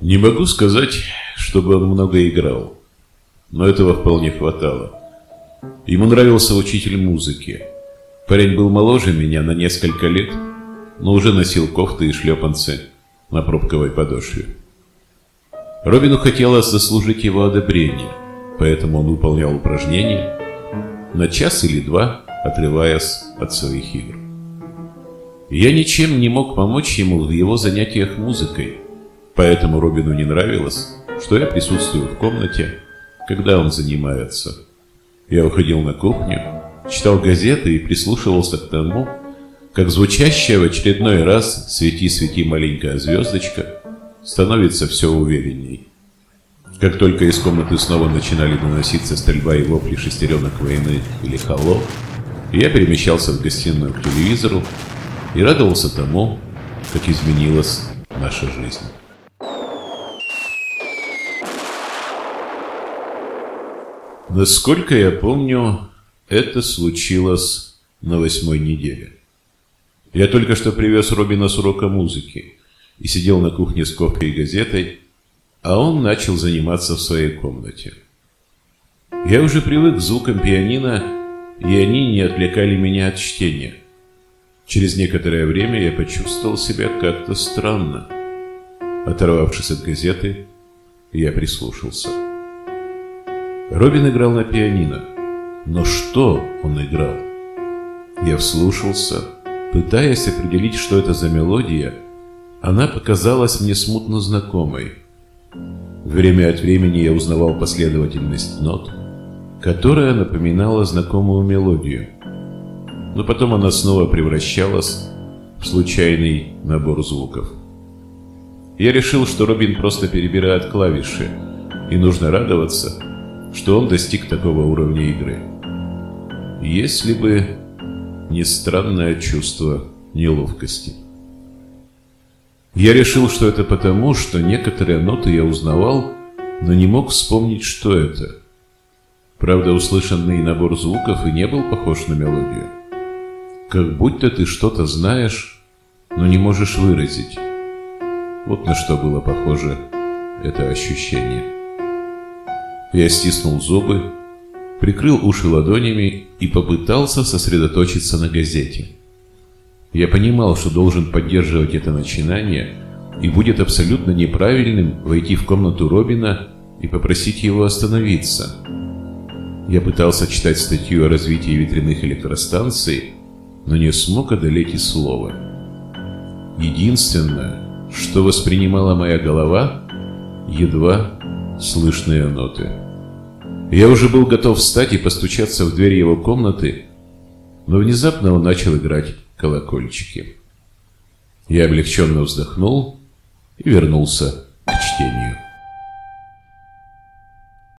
Не могу сказать, чтобы он много играл, но этого вполне хватало. Ему нравился учитель музыки. Парень был моложе меня на несколько лет, но уже носил кофты и шлепанцы на пробковой подошве. Робину хотелось заслужить его одобрение, поэтому он выполнял упражнения на час или два, отрываясь от своих игр. Я ничем не мог помочь ему в его занятиях музыкой, поэтому Робину не нравилось, что я присутствую в комнате, когда он занимается. Я уходил на кухню, читал газеты и прислушивался к тому, как звучащая в очередной раз «Свети, свети, маленькая звездочка» становится все уверенней. Как только из комнаты снова начинали доноситься стрельба и вопли шестеренок войны или холлов, я перемещался в гостиную к телевизору и радовался тому, как изменилась наша жизнь. Насколько я помню, это случилось на восьмой неделе. Я только что привез Робина с урока музыки и сидел на кухне с кофе и газетой, а он начал заниматься в своей комнате. Я уже привык к звукам пианино, и они не отвлекали меня от чтения. Через некоторое время я почувствовал себя как-то странно. Оторвавшись от газеты, я прислушался. Робин играл на пианино. Но что он играл? Я вслушался, пытаясь определить, что это за мелодия. Она показалась мне смутно знакомой. Время от времени я узнавал последовательность нот, которая напоминала знакомую мелодию – но потом она снова превращалась в случайный набор звуков. Я решил, что Робин просто перебирает клавиши, и нужно радоваться, что он достиг такого уровня игры. Если бы не странное чувство неловкости. Я решил, что это потому, что некоторые ноты я узнавал, но не мог вспомнить, что это. Правда, услышанный набор звуков и не был похож на мелодию как будто ты что-то знаешь, но не можешь выразить. Вот на что было похоже это ощущение. Я стиснул зубы, прикрыл уши ладонями и попытался сосредоточиться на газете. Я понимал, что должен поддерживать это начинание, и будет абсолютно неправильным войти в комнату Робина и попросить его остановиться. Я пытался читать статью о развитии ветряных электростанций, но не смог одолеть и слова. Единственное, что воспринимала моя голова, едва слышные ноты. Я уже был готов встать и постучаться в дверь его комнаты, но внезапно он начал играть колокольчики. Я облегченно вздохнул и вернулся к чтению.